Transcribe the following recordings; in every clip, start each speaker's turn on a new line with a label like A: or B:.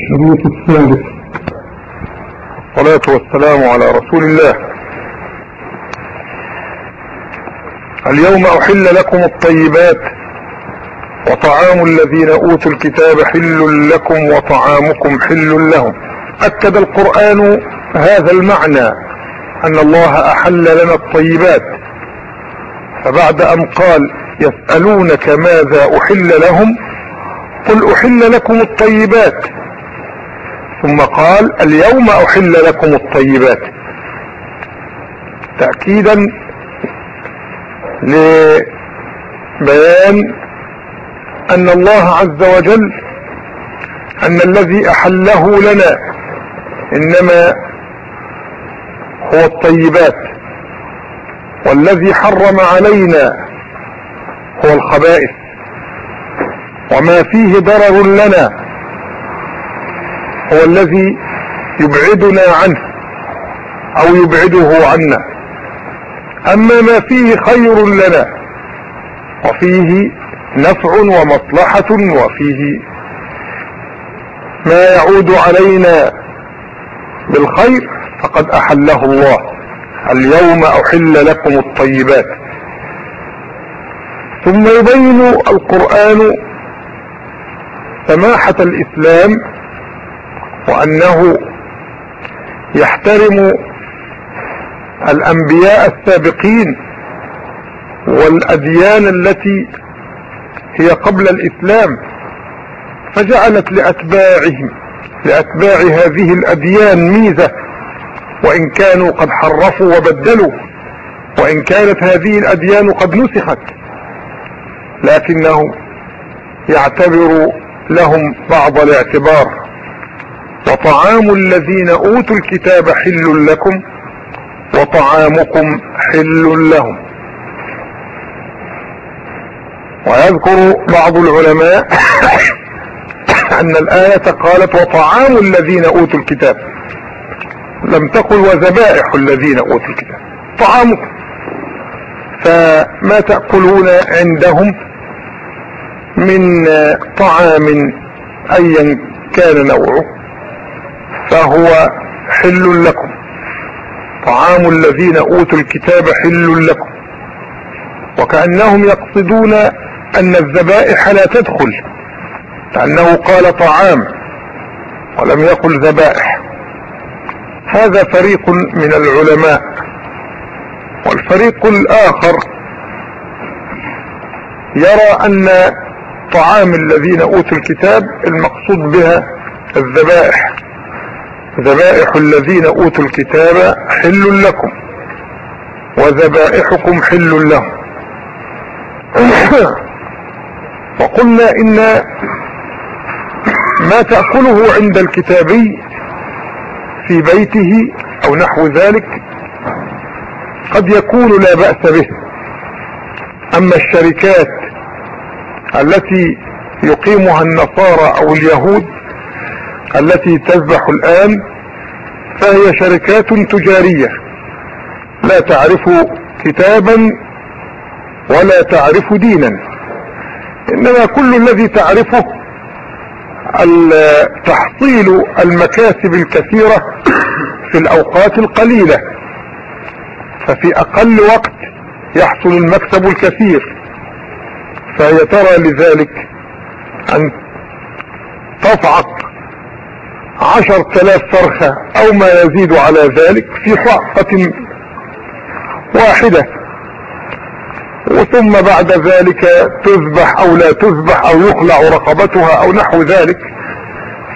A: الشريط الثالث
B: والصلاة والسلام على رسول الله. اليوم أحل لكم الطيبات وطعام الذين أوتوا الكتاب حل لكم وطعامكم حل لهم. أكد القرآن هذا المعنى أن الله أحل لنا الطيبات. فبعد أن قال يسألونك ماذا أحل لهم قل أحل لكم الطيبات. ثم قال اليوم أحل لكم الطيبات. تأكيدا لبيان أن الله عز وجل أن الذي أحله لنا إنما هو الطيبات والذي حرم علينا هو الخبائث وما فيه ضرر لنا هو الذي يبعدنا عنه أو يبعده عنا. أما ما فيه خير لنا وفيه نفع ومصلحة وفيه ما يعود علينا بالخير فقد أحله الله. اليوم أحل لكم الطيبات. ثم يبين القرآن سماحة الإسلام وأنه يحترم الأنبياء السابقين والأديان التي هي قبل الإسلام فجعلت لأتباعهم لأتباع هذه الأديان ميزة وإن كانوا قد حرفوا وبدلوا وإن كانت هذه الأديان قد نسخت لكنه يعتبر لهم بعض الاعتبار. وطعام الذين أوتوا الكتاب حل لكم وطعامكم حل لهم. ويذكر بعض العلماء أن الآية قالت وطعام الذين أوتوا الكتاب. لم تقل وذبائح الذين أوتوا الكتاب. طعامكم. فما تأكلون عندهم من طعام ايا كان نوعه. فهو حل لكم. طعام الذين أوتوا الكتاب حل لكم. وكأنهم يقصدون أن الذبائح لا تدخل. لأنه قال طعام ولم يقل ذبائح. هذا فريق من العلماء. والفريق الآخر يرى أن طعام الذين أوتوا الكتاب المقصود بها الذبائح. ذبائح الذين أوتوا الكتاب حل لكم وذبائحكم حل لهم. وقلنا إن ما تأكله عند الكتابي في بيته أو نحو ذلك قد يكون لا بأس به. أما الشركات التي يقيمها النصارى أو اليهود التي تذبح الآن فهي شركات تجارية. لا تعرف كتابا ولا تعرف دينا. إنما كل الذي تعرفه تحصيل المكاسب الكثيرة في الأوقات القليلة. ففي أقل وقت يحصل المكسب الكثير. فهي ترى لذلك أن تفعق عشر تلاف فرخة أو ما يزيد على ذلك في حقة واحدة. وثم بعد ذلك تذبح أو لا تذبح أو يخلع رقبتها أو نحو ذلك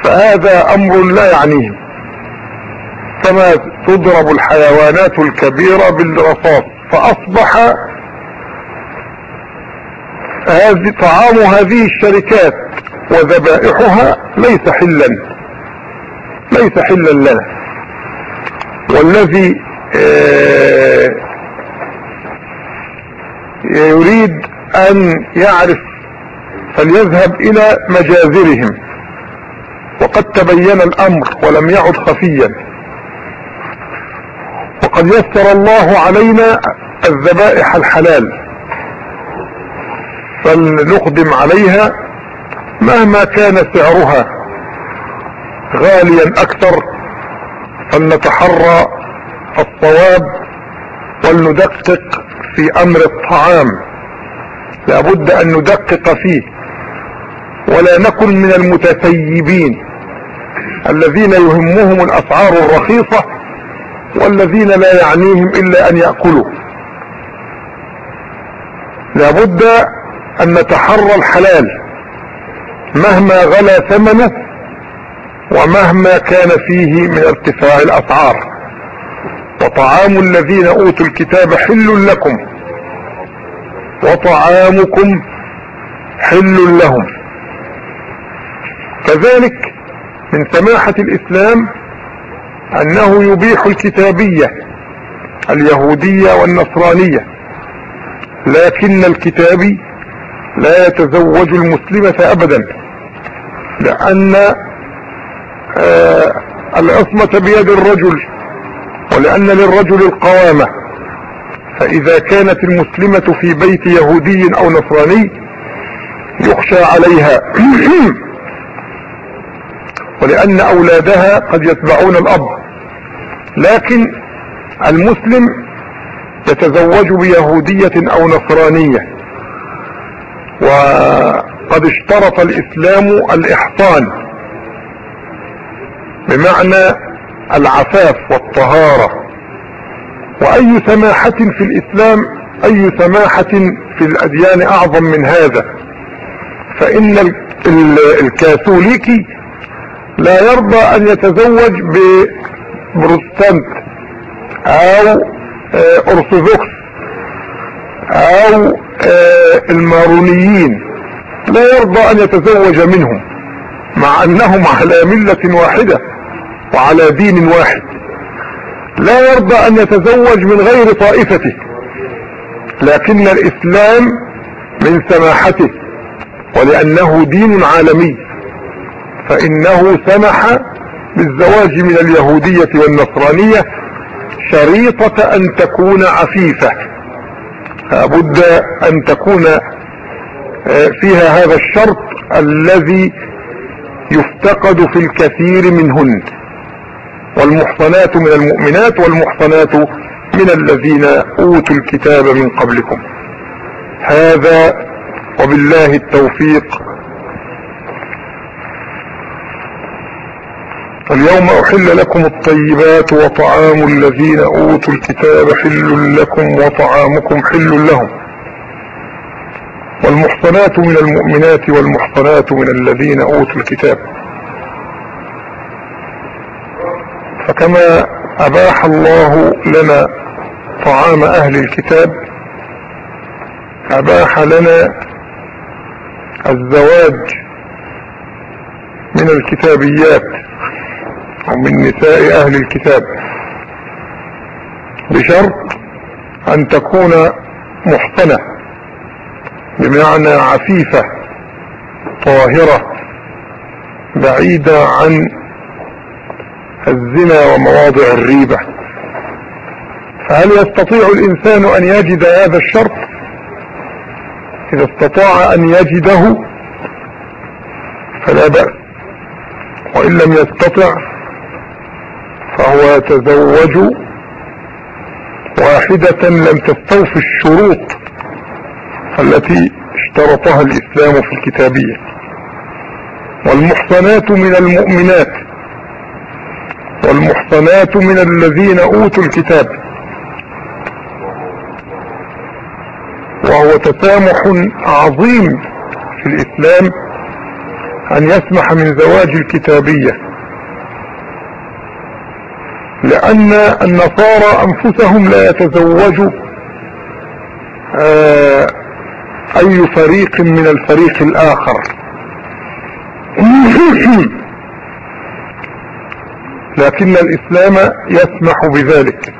B: فهذا أمر لا يعنيهم كما تضرب الحيوانات الكبيرة بالرصاص فأصبح طعام هذه الشركات وذبائحها ليس حلا. ليس حلا لنا. والذي يريد أن يعرف فليذهب إلى مجازرهم. وقد تبين الأمر ولم يعد خفيا. وقد يسر الله علينا الذبائح الحلال. فلنقدم عليها مهما كان سعرها. غاليا أكثر فلنتحرى الصواب ولندقق في أمر الطعام. لابد أن ندقق فيه ولا نكن من المتسيبين الذين يهمهم الأسعار الرخيصة والذين لا يعنيهم إلا أن يأكلوا. لابد أن نتحرى الحلال مهما غلا ثمنه ومهما كان فيه من ارتفاع الأسعار. وطعام الذين أوتوا الكتاب حل لكم. وطعامكم حل لهم. كذلك من سماحة الإسلام أنه يبيح الكتابية اليهودية والنصرانية. لكن الكتابي لا يتزوج المسلمة ابدا. لأن العصمة بيد الرجل ولأن للرجل القوامة. فإذا كانت المسلمة في بيت يهودي أو نصراني يخشى عليها. ولأن أولادها قد يتبعون الأب. لكن المسلم يتزوج بيهودية أو نصرانية. وقد اشترط الإسلام الإحصان. بمعنى العفاف والطهارة. وأي سماحة في الإسلام أي سماحة في الأديان أعظم من هذا. فإن الكاثوليكي لا يرضى أن يتزوج ببروتستانت أو أرثوذكس أو المارونيين. لا يرضى أن يتزوج منهم مع أنهم على ملة واحدة. وعلى دين واحد. لا يرضى أن يتزوج من غير طائفته. لكن الإسلام من سماحته ولأنه دين عالمي. فإنه سمح بالزواج من اليهودية والنصرانية شريطة أن تكون عفيفة. لابد أن تكون فيها هذا الشرط الذي يفتقد في الكثير منهن. والمحصنات من المؤمنات والمحصنات من الذين أوتوا الكتاب من قبلكم. هذا وبالله التوفيق. اليوم أحل لكم الطيبات وطعام الذين أوتوا الكتاب حل لكم وطعامكم حل لهم. والمحصنات من المؤمنات والمحصنات من الذين أوتوا الكتاب. فكما أباح الله لنا طعام أهل الكتاب أباح لنا الزواج من الكتابيات ومن نساء أهل الكتاب. بشرط أن تكون محصنة بمعنى عفيفة طاهرة بعيدة عن الزنا ومواضع الريبة. فهل يستطيع الإنسان أن يجد هذا الشرط؟ إذا استطاع أن يجده فلا بأس. وإن لم يستطع فهو يتزوج واحدة لم تستوفي الشروط التي اشترطها الإسلام في الكتابية. والمحصنات من المؤمنات والمحصنات من الذين أوتوا الكتاب. وهو تسامح عظيم في الإسلام أن يسمح من زواج الكتابية. لأن النصارى أنفسهم لا يتزوجوا أي فريق من الفريق الآخر. لكن الإسلام يسمح بذلك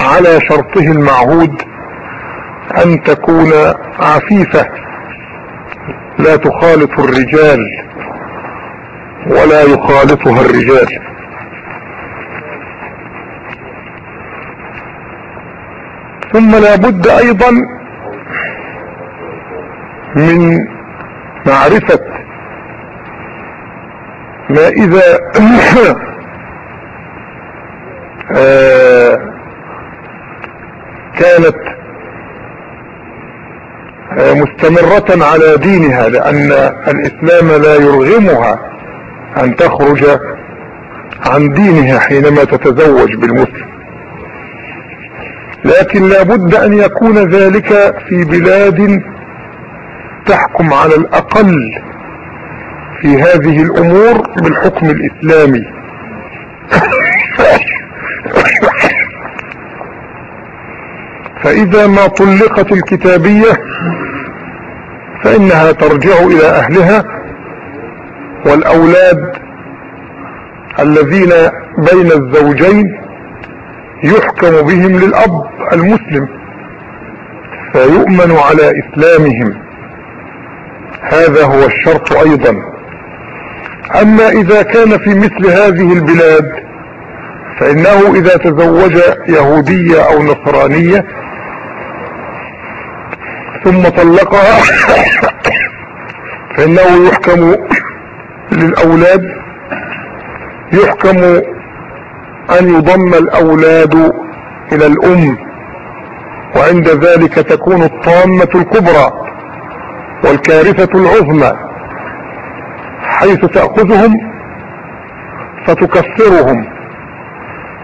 B: على شرطه المعهود أن تكون عفيفة لا تخالط الرجال ولا يخالطها الرجال. ثم لابد أيضا من معرفة ما إذا كانت آه، مستمرة على دينها لأن الإسلام لا يرغمها أن تخرج عن دينها حينما تتزوج بالمسلم. لكن لابد أن يكون ذلك في بلاد تحكم على الأقل في هذه الأمور بالحكم الإسلامي. فإذا ما طلقت الكتابية فإنها ترجع إلى أهلها والأولاد الذين بين الزوجين يحكم بهم للأب المسلم فيؤمن على إسلامهم. هذا هو الشرط أيضا. أما إذا كان في مثل هذه البلاد فإنه إذا تزوج يهودية أو نصرانية ثم طلقها فإنه يحكم للأولاد يحكم أن يضم الأولاد إلى الأم وعند ذلك تكون الطامة الكبرى والكارثة العظمى. حيث تأخذهم فتكفرهم.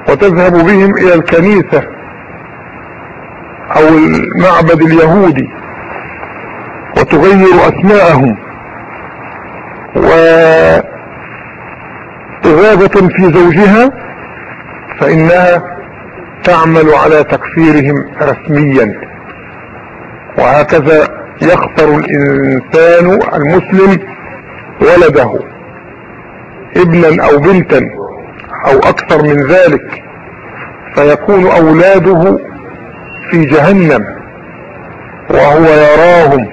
B: وتذهب بهم إلى الكنيسة أو المعبد اليهودي وتغير أسماءهم. وإغاظة في زوجها فإنها تعمل على تكفيرهم رسميا. وهكذا يخسر الإنسان المسلم ولده ابنا أو بنتا. أو أكثر من ذلك فيكون أولاده في جهنم وهو يراهم.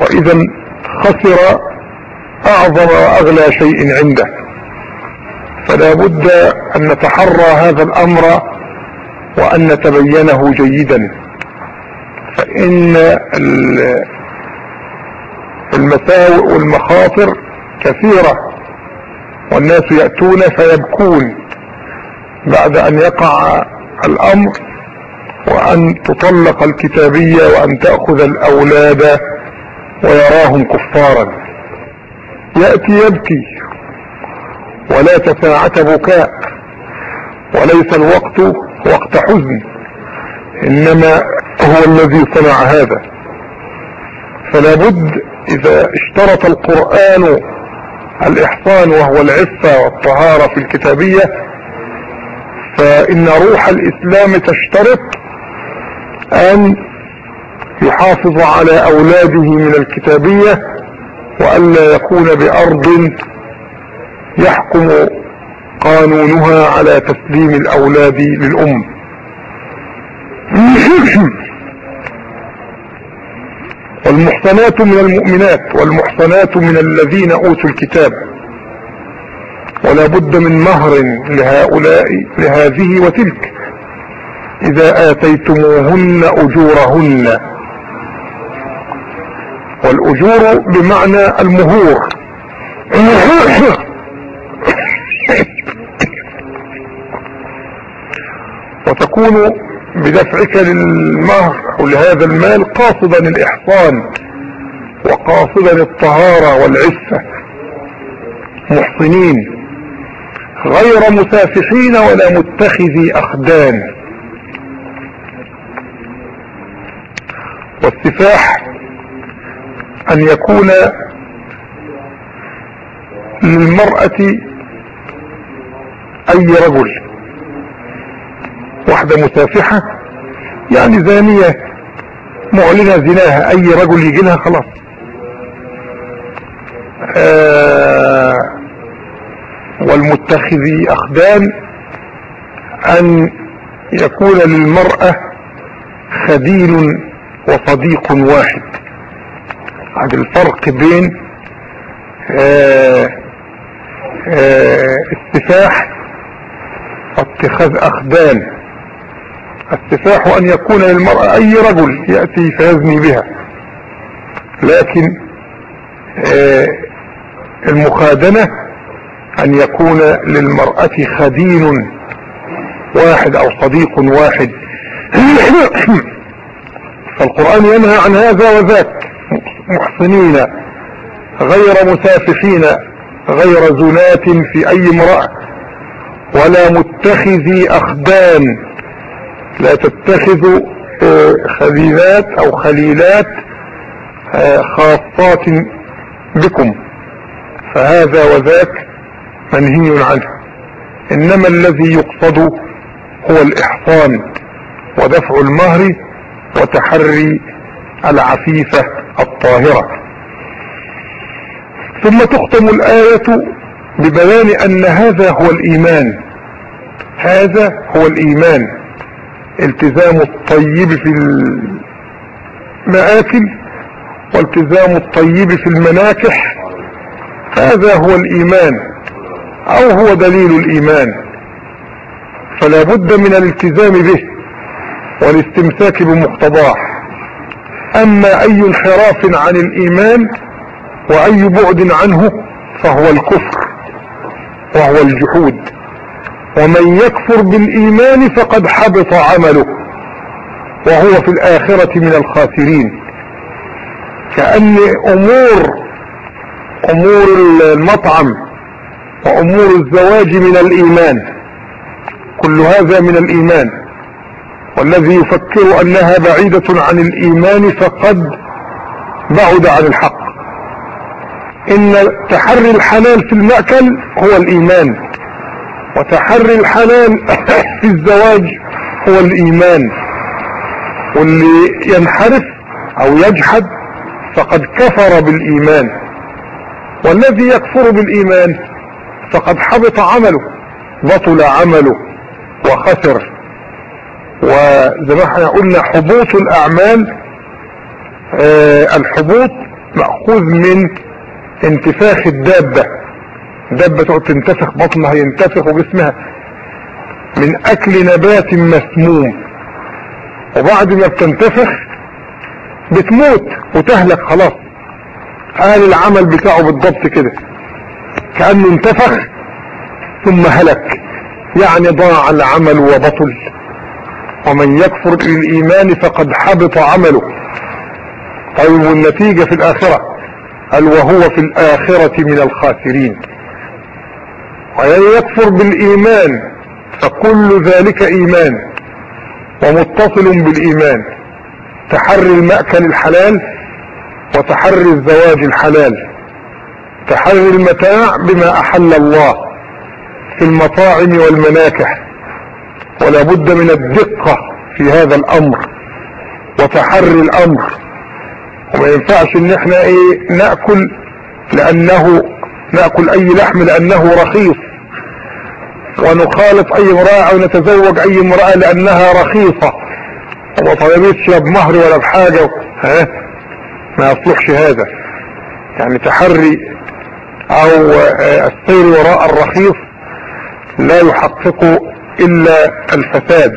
B: وإذا خسر أعظم وأغلى شيء عنده. فلا بد أن نتحرى هذا الأمر وأن نتبينه جيدا. فإن المساوئ والمخاطر كثيرة. والناس يأتون فيبكون بعد أن يقع الأمر وأن تطلق الكتابية وأن تأخذ الأولاد ويراهم كفارا. يأتي يبكي ولا تساعة بكاء وليس الوقت وقت حزن إنما هو الذي صنع هذا. فلا بد إذا اشترط القرآن الإحصان وهو العفة والطهارة في الكتابية فإن روح الإسلام تشترط أن يحافظ على أولاده من الكتابية والا يكون بأرض يحكم قانونها على تسليم الأولاد للأم. والمحصنات من المؤمنات والمحصنات من الذين أوتوا الكتاب. ولا بد من مهر لهؤلاء لهذه وتلك. إذا آتيتموهن أجورهن. والأجور بمعنى المهور. وتكون بدفعك للمهر أو لهذا المال قاصدا الإحصان وقاصدا الطهارة والعفة. محصنين غير مسافحين ولا متخذي أخدان. والسفاح أن يكون للمرأة أي رجل. واحدة مسافحة يعني زانية معلنة زناها أي رجل يجي لها خلاص. آه والمتخذي أخدان أن يكون للمرأة خدين وصديق واحد. هذا الفرق بين آه آه السفاح واتخاذ أخدان. السفاح أن يكون للمرأة أي رجل يأتي فيزني بها. لكن آه المخادنة أن يكون للمرأة خدين واحد أو صديق واحد. فالقرآن ينهى عن هذا وذاك. محصنين غير مسافحين غير زنات في أي امرأة. ولا متخذي أخدان. لا تتخذوا آه، خليلات أو خليلات آه، خاصات بكم. فهذا وذاك منهي عنه. إنما الذي يقصد هو الإحصان ودفع المهر وتحري العفيفة الطاهرة. ثم تختم الآية ببيان أن هذا هو الإيمان. هذا هو الإيمان. التزام الطيب في المآكل والتزام الطيب في المناكح. هذا هو الإيمان أو هو دليل الإيمان. فلا بد من الالتزام به والاستمساك بمقتضاه. أما أي انحراف عن الإيمان وأي بعد عنه فهو الكفر وهو الجحود. ومن يكفر بالإيمان فقد حبط عمله وهو في الآخرة من الخاسرين. كأن أمور أمور المطعم وأمور الزواج من الإيمان كل هذا من الإيمان. والذي يفكر أنها بعيدة عن الإيمان فقد بعد عن الحق. إن تحري الحلال في المأكل هو الإيمان. وتحري الحلال في الزواج هو الإيمان. واللي ينحرف أو يجحد فقد كفر بالإيمان. والذي يكفر بالإيمان فقد حبط عمله بطل عمله وخسر. وزي ما إحنا قلنا حبوط الأعمال آه الحبوط مأخوذ من انتفاخ الدابة. دابة تقعد تنتفخ بطنها ينتفخ وجسمها من أكل نبات مسموم. وبعد ما بتنتفخ بتموت وتهلك خلاص. قال العمل بتاعه بالضبط كده. كأنه انتفخ ثم هلك. يعني ضاع العمل وبطل. ومن يكفر بالإيمان فقد حبط عمله. طيب والنتيجة في الآخرة؟ قال وهو في الآخرة من الخاسرين. يكفر بالإيمان فكل ذلك إيمان ومتصل بالإيمان تحري المأكل الحلال وتحري الزواج الحلال تحري المتاع بما أحل الله في المطاعم والمناكح ولا بد من الدقة في هذا الأمر وتحري الأمر وما ينفعش إن إحنا إيه نأكل لأنه نأكل أي لحم لأنه رخيص ونخالط أي امرأة أو نتزوج أي امرأة لأنها رخيصة. وما طلبتش لا بمهر ولا بحاجة ها؟ ما يصلحش هذا. يعني تحري أو السير وراء الرخيص لا يحقق إلا الفساد.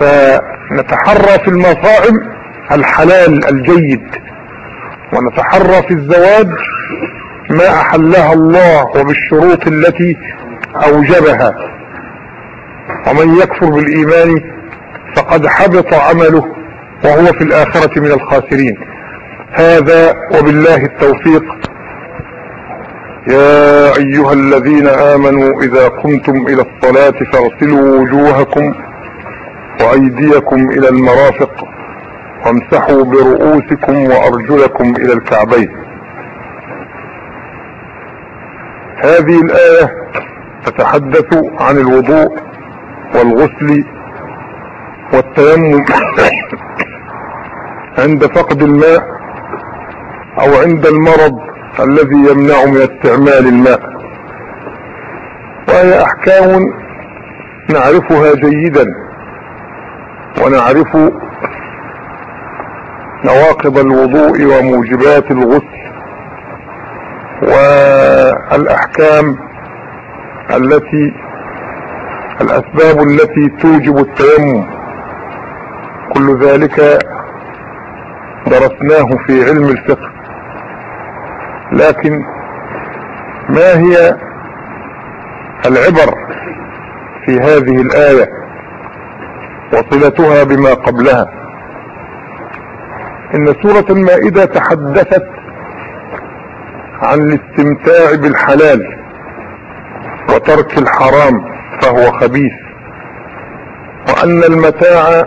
B: فنتحرى في المصائب الحلال الجيد ونتحرى في الزواج ما أحلها الله وبالشروط التي أوجبها. ومن يكفر بالإيمان فقد حبط عمله وهو في الآخرة من الخاسرين. هذا وبالله التوفيق. يا أيها الذين آمنوا إذا قمتم إلى الصلاة فاغسلوا وجوهكم وأيديكم إلى المرافق وامسحوا برؤوسكم وأرجلكم إلى الكعبين. هذه الآية تتحدث عن الوضوء والغسل والتيمم عند فقد الماء أو عند المرض الذي يمنع من استعمال الماء. وهي أحكام نعرفها جيدا ونعرف نواقض الوضوء وموجبات الغسل. والأحكام التي الأسباب التي توجب التيمم. كل ذلك درسناه في علم الفقه. لكن ما هي العبر في هذه الآية وصلتها بما قبلها؟ إن سورة المائدة تحدثت عن الاستمتاع بالحلال. وترك الحرام فهو خبيث. وأن المتاع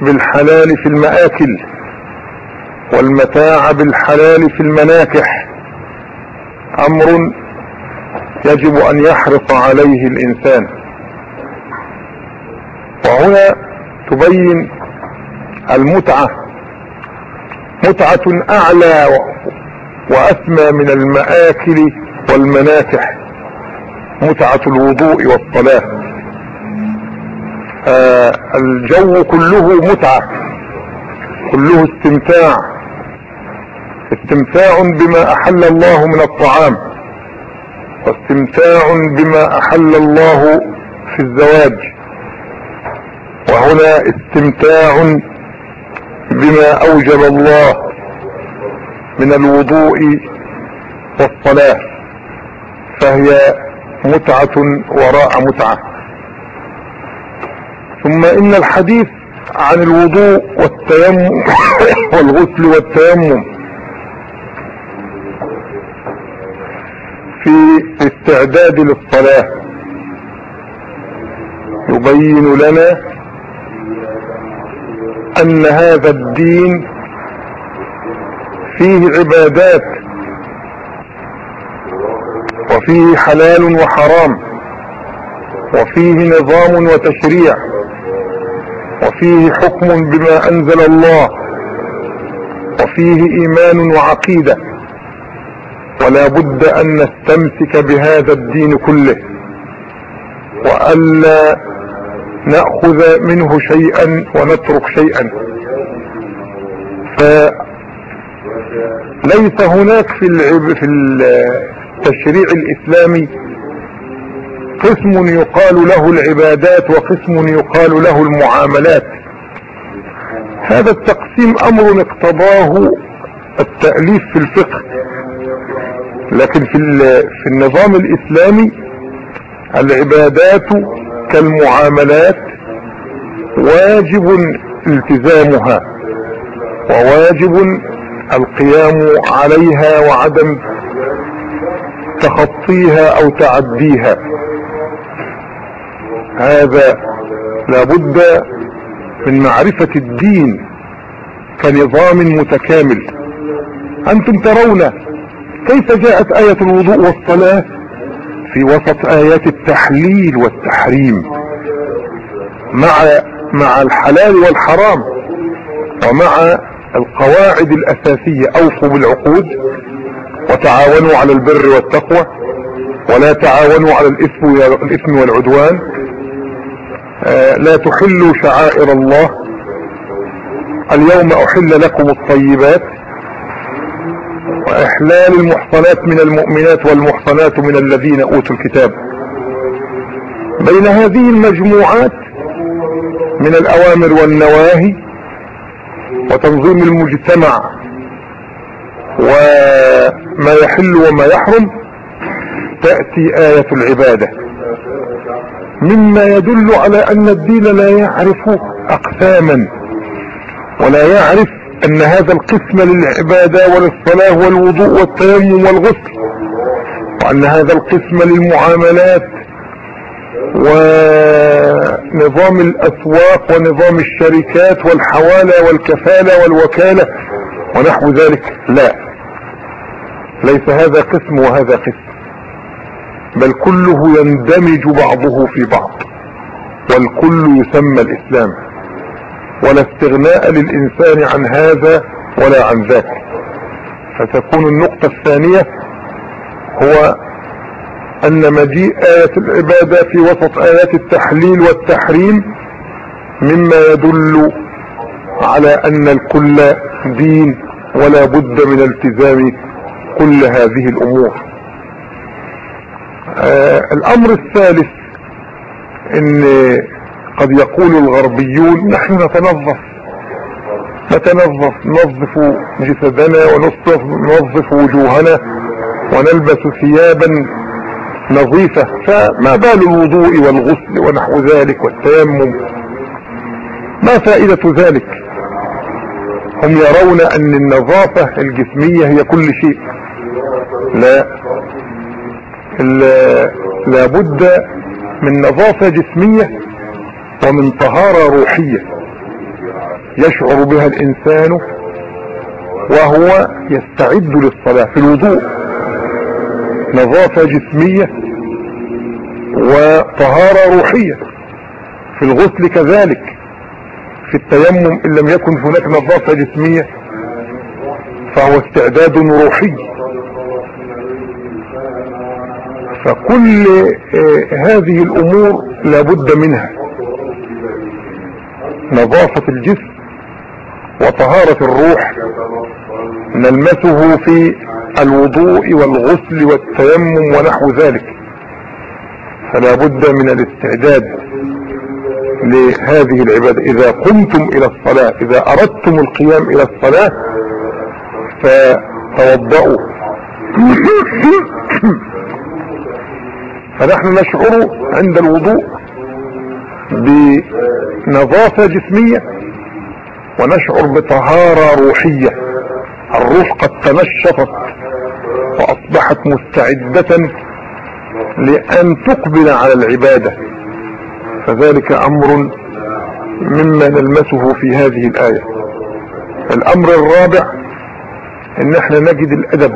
B: بالحلال في المآكل والمتاع بالحلال في المناكح أمر يجب أن يحرص عليه الإنسان. وهنا تبين المتعة. متعة أعلى وأسمى من المآكل والمناكح. متعة الوضوء والصلاة. آه الجو كله متعة كله استمتاع. استمتاع بما أحل الله من الطعام واستمتاع بما أحل الله في الزواج. وهنا استمتاع بما أوجب الله من الوضوء والصلاة فهي متعة وراء متعة. ثم إن الحديث عن الوضوء والتيمم والغسل والتيمم في استعداد للصلاة يبين لنا أن هذا الدين فيه عبادات وفيه حلال وحرام وفيه نظام وتشريع وفيه حكم بما أنزل الله وفيه إيمان وعقيدة. ولا بد أن نستمسك بهذا الدين كله وألا نأخذ منه شيئا ونترك شيئا. فليس هناك في في التشريع الإسلامي قسم يقال له العبادات وقسم يقال له المعاملات. هذا التقسيم أمر اقتضاه التأليف في الفقه. لكن في, في النظام الإسلامي العبادات كالمعاملات واجب التزامها وواجب القيام عليها وعدم تخطيها أو تعديها. هذا لابد من معرفة الدين كنظام متكامل. أنتم ترون كيف جاءت آية الوضوء والصلاة؟ في وسط آيات التحليل والتحريم. مع مع الحلال والحرام ومع القواعد الأساسية. أوفوا بالعقود. وتعاونوا على البر والتقوى ولا تعاونوا على الإثم والعدوان. آه، لا تحلوا شعائر الله. اليوم أحل لكم الطيبات. وإحلال المحصنات من المؤمنات والمحصنات من الذين أوتوا الكتاب. بين هذه المجموعات من الأوامر والنواهي وتنظيم المجتمع وما يحل وما يحرم تأتي آية العبادة. مما يدل على أن الدين لا يعرف أقساما ولا يعرف أن هذا القسم للعبادة وللصلاة والوضوء والتيمم والغسل وأن هذا القسم للمعاملات ونظام الأسواق ونظام الشركات والحوالة والكفالة والوكالة ونحو ذلك. لا. ليس هذا قسم وهذا قسم. بل كله يندمج بعضه في بعض. والكل يسمى الإسلام. ولا استغناء للإنسان عن هذا ولا عن ذاك. فتكون النقطة الثانية هو أن مجيء آية العبادة في وسط آيات التحليل والتحريم مما يدل على أن الكل دين ولا بد من التزام كل هذه الأمور. آه الأمر الثالث إن قد يقول الغربيون نحن نتنظف. نتنظف ننظف جسدنا وننظف وجوهنا ونلبس ثيابا نظيفة. فما بال الوضوء والغسل ونحو ذلك والتيمم؟ ما فائدة ذلك؟ هم يرون أن النظافة الجسمية هي كل شيء. لا لابد من نظافة جسمية ومن طهارة روحية يشعر بها الإنسان وهو يستعد للصلاة في الوضوء. نظافة جسمية وطهارة روحية. في الغسل كذلك. في التيمم إن لم يكن هناك نظافة جسمية فهو استعداد روحي. فكل آه، هذه الأمور لابد منها. نظافة الجسم وطهارة الروح نلمسه في الوضوء والغسل والتيمم ونحو ذلك. فلا بد من الاستعداد لهذه العبادة. إذا قمتم إلى الصلاة إذا أردتم القيام إلى الصلاة فتوضأوا. فنحن نشعر عند الوضوء بنظافة جسمية ونشعر بطهارة روحية. الروح قد تنشطت وأصبحت مستعدة لأن تقبل على العبادة. فذلك أمر مما نلمسه في هذه الآية. الأمر الرابع إن إحنا نجد الأدب.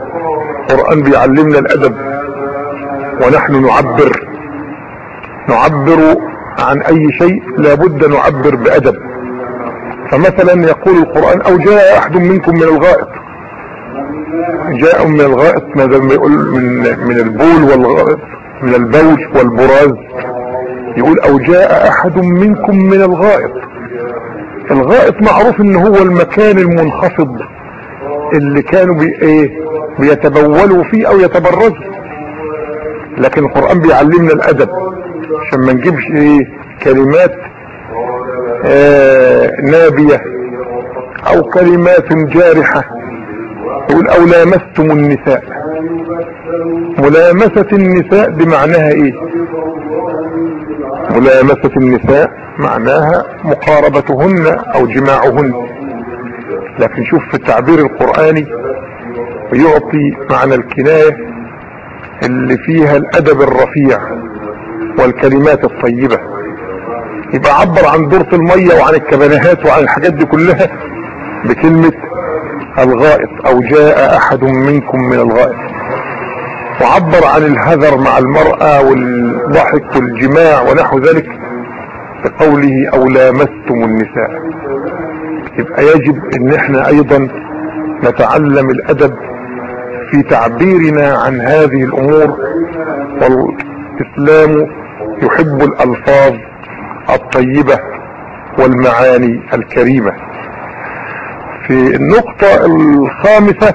B: القرآن بيعلمنا الأدب. ونحن نعبر. نعبر عن أي شيء لابد نعبر بأدب. فمثلا يقول القرآن أو جاء أحد منكم من الغائط. جاء من الغائط ماذا ما يقول من, من البول والغائط من البول والبراز. يقول أو جاء أحد منكم من الغائط. الغائط معروف ان هو المكان المنخفض اللي كانوا بي إيه بيتبولوا فيه أو يتبرزوا. لكن القرآن بيعلمنا الأدب عشان ما نجيبش كلمات آه نابية أو كلمات جارحة. يقول أو لامستم النساء. ملامسة النساء بمعناها إيه؟ ملامسة النساء معناها مقاربتهن أو جماعهن. لكن شوف في التعبير القرآني يعطي معنى الكناية اللي فيها الأدب الرفيع والكلمات الطيبة. يبقى عبر عن دورة المية وعن الكبنهات وعن الحاجات دي كلها بكلمة الغائط أو جاء أحد منكم من الغائط. وعبر عن الهذر مع المرأة والضحك والجماع ونحو ذلك بقوله أو لامستم النساء. يبقى يجب إن إحنا أيضا نتعلم الأدب في تعبيرنا عن هذه الأمور والإسلام يحب الألفاظ الطيبة والمعاني الكريمة. في النقطة الخامسة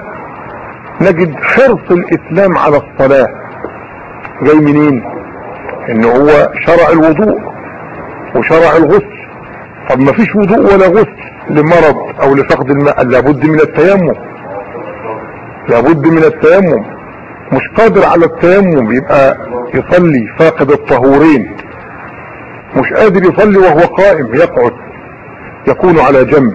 B: نجد حرص الإسلام على الصلاة. جاي منين؟ إن هو شرع الوضوء وشرع الغسل. طب ما فيش وضوء ولا غسل لمرض أو لفقد الماء لابد من التيمم. لابد من التيمم. مش قادر على التيمم يبقى يصلي فاقد الطهورين. مش قادر يصلي وهو قائم يقعد. يكون على جنب.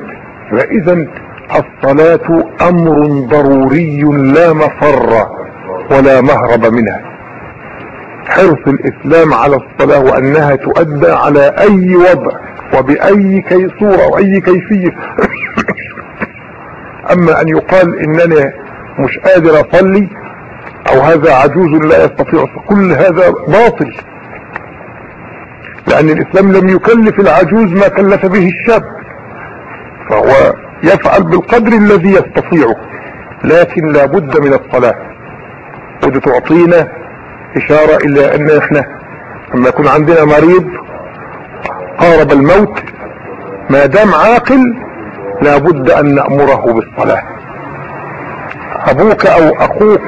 B: فإذا الصلاة أمر ضروري لا مفر ولا مهرب منها. حرص الإسلام على الصلاة وأنها تؤدى على أي وضع وبأي كي صورة واي كيفية. أما أن يقال إنني مش قادر أصلي أو هذا عجوز لا يستطيع كل هذا باطل. لأن الإسلام لم يكلف العجوز ما كلف به الشاب فهو يفعل بالقدر الذي يستطيعه لكن لا بد من الصلاة. ودي تعطينا إشارة إلى أن إحنا لما يكون عندنا مريض قارب الموت ما دام عاقل لا بد أن نأمره بالصلاة. أبوك أو أخوك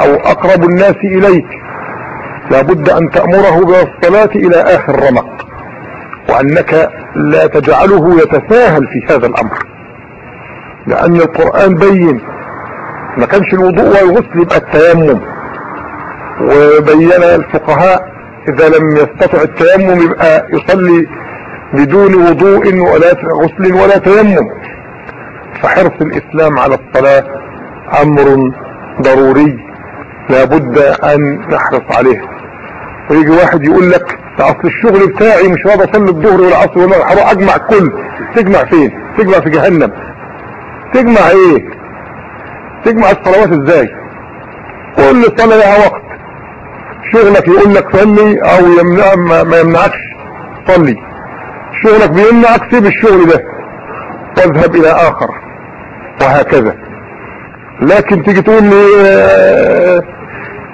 B: أو أقرب الناس إليك لا بد أن تأمره بالصلاة إلى آخر رمق وأنك لا تجعله يتساهل في هذا الأمر لأن القرآن بين ما كانش الوضوء والغسل يبقى التيمم وبين الفقهاء إذا لم يستطع التيمم يبقى يصلي بدون وضوء ولا غسل ولا تيمم. فحرص الإسلام على الصلاة أمر ضروري لابد أن نحرص عليه. ويجي واحد يقول لك أصل الشغل بتاعي مش راضي أصلي الظهر والعصر ولا هروح أجمع كل تجمع فين؟ تجمع في جهنم. تجمع إيه؟ تجمع الصلوات إزاي؟ كل صلاة لها وقت. شغلك يقول لك صلي أو يمنع ما يمنعكش صلي. شغلك بيمنعك سيب الشغل ده. واذهب إلى آخر. وهكذا. لكن تيجي تقول لي آه،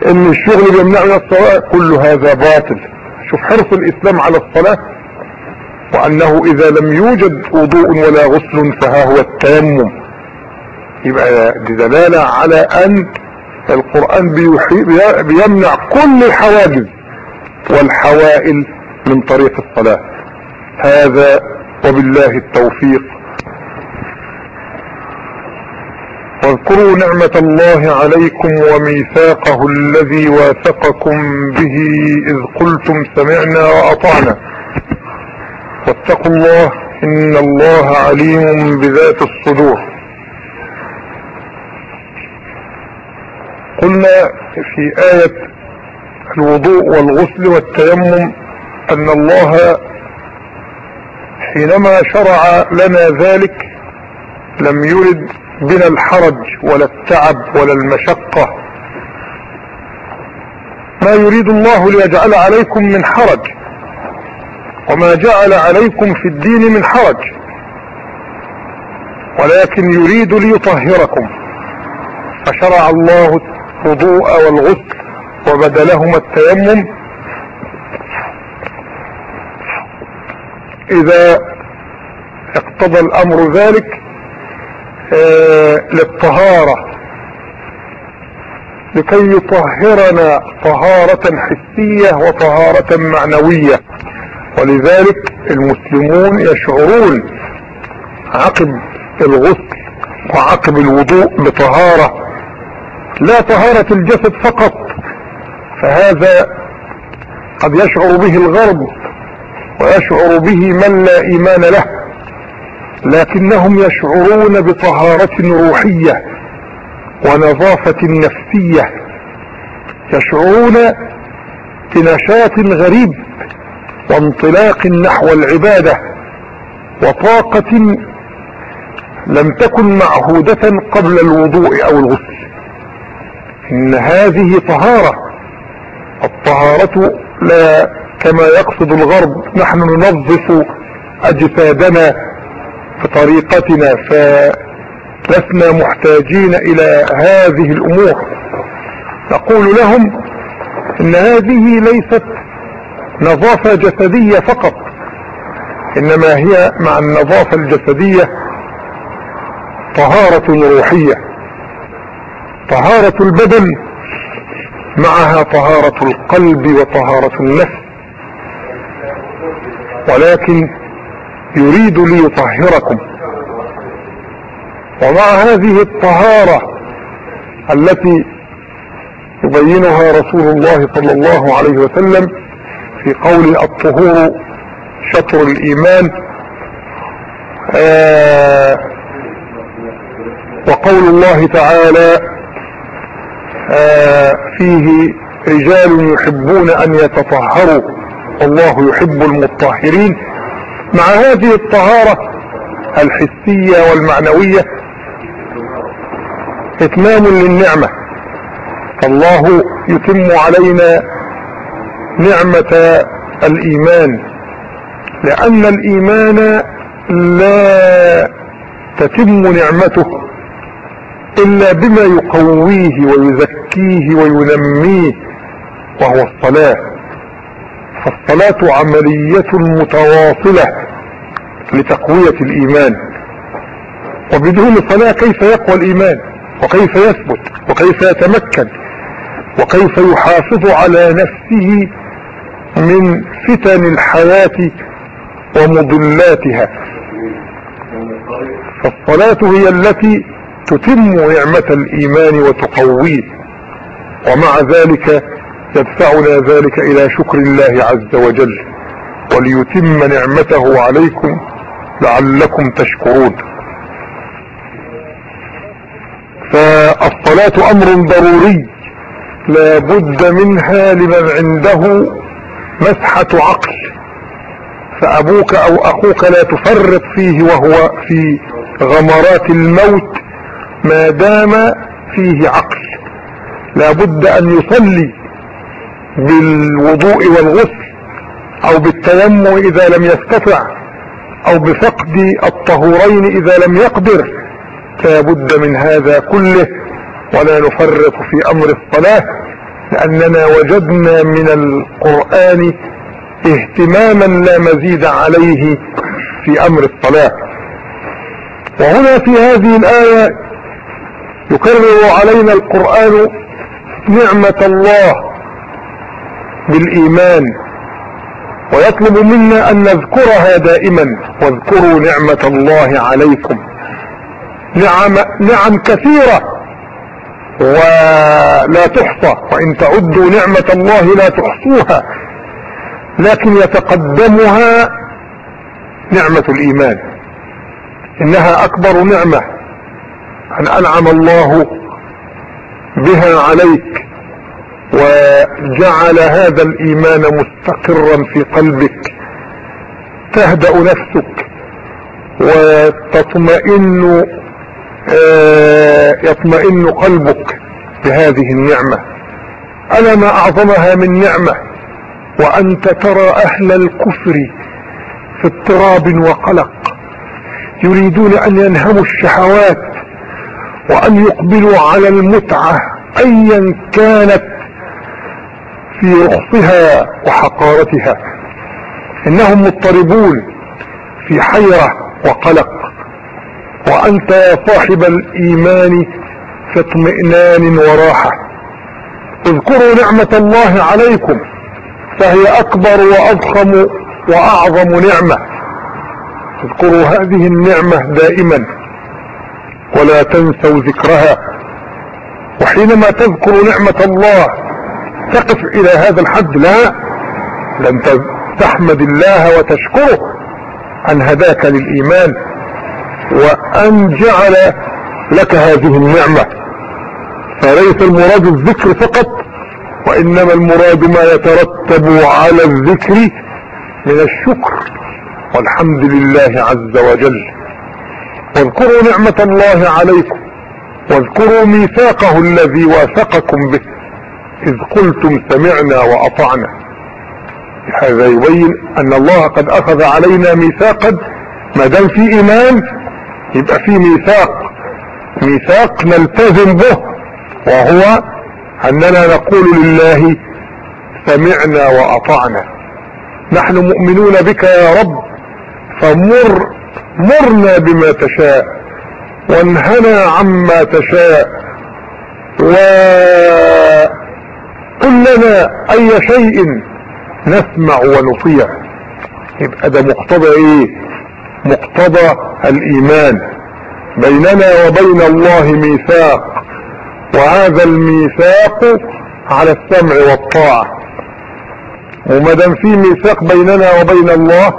B: إن الشغل بيمنعني الصلاة كل هذا باطل. شوف حرص الإسلام على الصلاة وأنه إذا لم يوجد وضوء ولا غسل فها هو التيمم. يبقى دي دلالة على أن القرآن بيمنع كل الحواجز والحوائل من طريق الصلاة. هذا وبالله التوفيق. واذكروا نعمة الله عليكم وميثاقه الذي واثقكم به إذ قلتم سمعنا وأطعنا. واتقوا الله إن الله عليم بذات الصدور. قلنا في آية الوضوء والغسل والتيمم أن الله حينما شرع لنا ذلك لم يرد بنا الحرج ولا التعب ولا المشقة. ما يريد الله ليجعل عليكم من حرج وما جعل عليكم في الدين من حرج ولكن يريد ليطهركم. فشرع الله الوضوء والغسل وبدلهما التيمم. إذا اقتضى الأمر ذلك للطهارة. لكي يطهرنا طهارة حسية وطهارة معنوية. ولذلك المسلمون يشعرون عقب الغسل وعقب الوضوء بطهارة لا طهارة الجسد فقط. فهذا قد يشعر به الغرب ويشعر به من لا إيمان له. لكنهم يشعرون بطهارة روحية ونظافة نفسية. يشعرون بنشاط غريب وانطلاق نحو العبادة وطاقة لم تكن معهودة قبل الوضوء أو الغسل. إن هذه طهارة الطهارة لا كما يقصد الغرب نحن ننظف أجسادنا بطريقتنا فلسنا محتاجين إلى هذه الأمور. نقول لهم إن هذه ليست نظافة جسدية فقط إنما هي مع النظافة الجسدية طهارة روحية طهارة البدن معها طهارة القلب وطهارة النفس. ولكن يريد ليطهركم. ومع هذه الطهارة التي يبينها رسول الله صلى الله عليه وسلم في قول الطهور شطر الإيمان آه وقول الله تعالى آه فيه رجال يحبون أن يتطهروا والله يحب المطهرين. مع هذه الطهارة الحسية والمعنوية إتمام للنعمة. فالله يتم علينا نعمة الإيمان لأن الإيمان لا تتم نعمته إلا بما يقويه ويزكيه وينميه وهو الصلاة. فالصلاة عملية متواصلة. لتقوية الإيمان. وبدون صلاة كيف يقوى الإيمان؟ وكيف يثبت؟ وكيف يتمكن؟ وكيف يحافظ على نفسه من فتن الحياة ومضلاتها؟ فالصلاة هي التي تتم نعمة الإيمان وتقويه. ومع ذلك يدفعنا ذلك إلى شكر الله عز وجل. وليتم نعمته عليكم لعلكم تشكرون. فالصلاة أمر ضروري لا بد منها لمن عنده مسحة عقل. فأبوك أو أخوك لا تفرط فيه وهو في غمرات الموت ما دام فيه عقل. لا بد أن يصلي بالوضوء والغسل. أو بالتيمم إذا لم يستطع أو بفقد الطهورين إذا لم يقدر فلا بد من هذا كله ولا نفرط في أمر الصلاة لأننا وجدنا من القرآن اهتماما لا مزيد عليه في أمر الصلاة. وهنا في هذه الآية يكرر علينا القرآن نعمة الله بالإيمان. ويطلب منا أن نذكرها دائما. واذكروا نعمة الله عليكم. نعم, نعم كثيرة. ولا تحصى. وإن تعدوا نعمة الله لا تحصوها. لكن يتقدمها نعمة الإيمان. إنها أكبر نعمة. أن أنعم الله بها عليك. وجعل هذا الإيمان مستقرا في قلبك. تهدأ نفسك وتطمئن آه، يطمئن قلبك بهذه النعمة. ألا ما أعظمها من نعمة؟ وأنت ترى أهل الكفر في اضطراب وقلق. يريدون أن ينهموا الشهوات وأن يقبلوا على المتعة أيا كانت في رخصها وحقارتها. إنهم مضطربون في حيرة وقلق. وأنت يا صاحب الإيمان في اطمئنان وراحة. اذكروا نعمة الله عليكم. فهي أكبر وأضخم وأعظم نعمة. اذكروا هذه النعمة دائما. ولا تنسوا ذكرها. وحينما تذكر نعمة الله تقف إلى هذا الحد لا لن تحمد الله وتشكره أن هداك للإيمان وأن جعل لك هذه النعمة. فليس المراد الذكر فقط وإنما المراد ما يترتب على الذكر من الشكر والحمد لله عز وجل. واذكروا نعمة الله عليكم واذكروا ميثاقه الذي واثقكم به. إذ قلتم سمعنا وأطعنا. هذا يبين أن الله قد أخذ علينا ميثاقا. ما دام في إيمان يبقى في ميثاق. ميثاق نلتزم به وهو أننا نقول لله سمعنا وأطعنا. نحن مؤمنون بك يا رب فمر مرنا بما تشاء وانهنا عما تشاء. وقل لنا أي شيء نسمع ونطيع. يبقى ده مقتضى إيه؟ مقتضى الإيمان. بيننا وبين الله ميثاق وهذا الميثاق على السمع والطاعة. وما دام في ميثاق بيننا وبين الله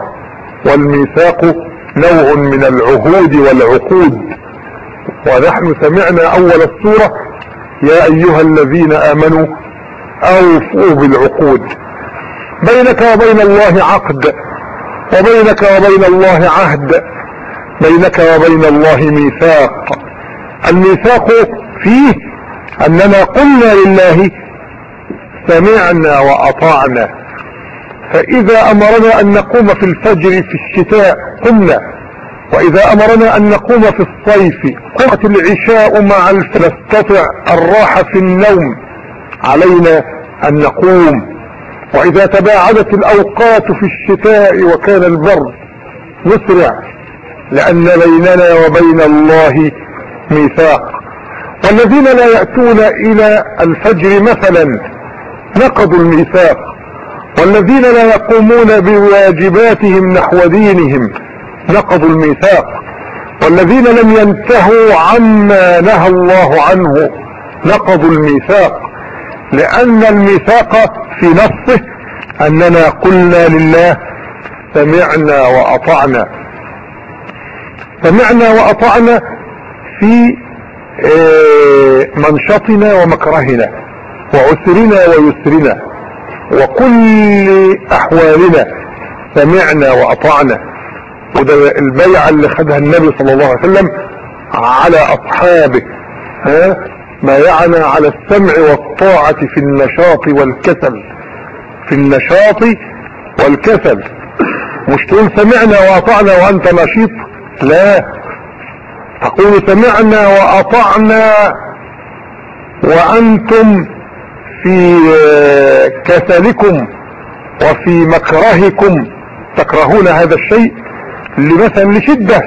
B: والميثاق نوع من العهود والعقود. ونحن سمعنا أول السورة يا أيها الذين آمنوا أوفوا بالعقود. بينك وبين الله عقد وبينك وبين الله عهد بينك وبين الله ميثاق. الميثاق فيه أننا قلنا لله سمعنا وأطعنا. فإذا أمرنا أن نقوم في الفجر في الشتاء قمنا وإذا أمرنا أن نقوم في الصيف قمت العشاء مع نستطع الراحة في النوم. علينا أن نقوم. وإذا تباعدت الأوقات في الشتاء وكان البرد نسرع لأن بيننا وبين الله ميثاق. والذين لا يأتون إلى الفجر مثلا نقضوا الميثاق. والذين لا يقومون بواجباتهم نحو دينهم نقضوا الميثاق. والذين لم ينتهوا عما نهى الله عنه نقضوا الميثاق. لأن الميثاق في نصه أننا قلنا لله سمعنا وأطعنا. سمعنا وأطعنا في آه، منشطنا ومكرهنا وعسرنا ويسرنا وكل أحوالنا سمعنا وأطعنا. وده البيعة اللي خدها النبي صلى الله عليه وسلم على أصحابه ها؟ بايعنا على السمع والطاعة في النشاط والكسل. في النشاط والكسل. مش تقول سمعنا وأطعنا وأنت نشيط؟ لا. تقول سمعنا وأطعنا وأنتم في كسلكم وفي مكرهكم تكرهون هذا الشيء مثلا لشدة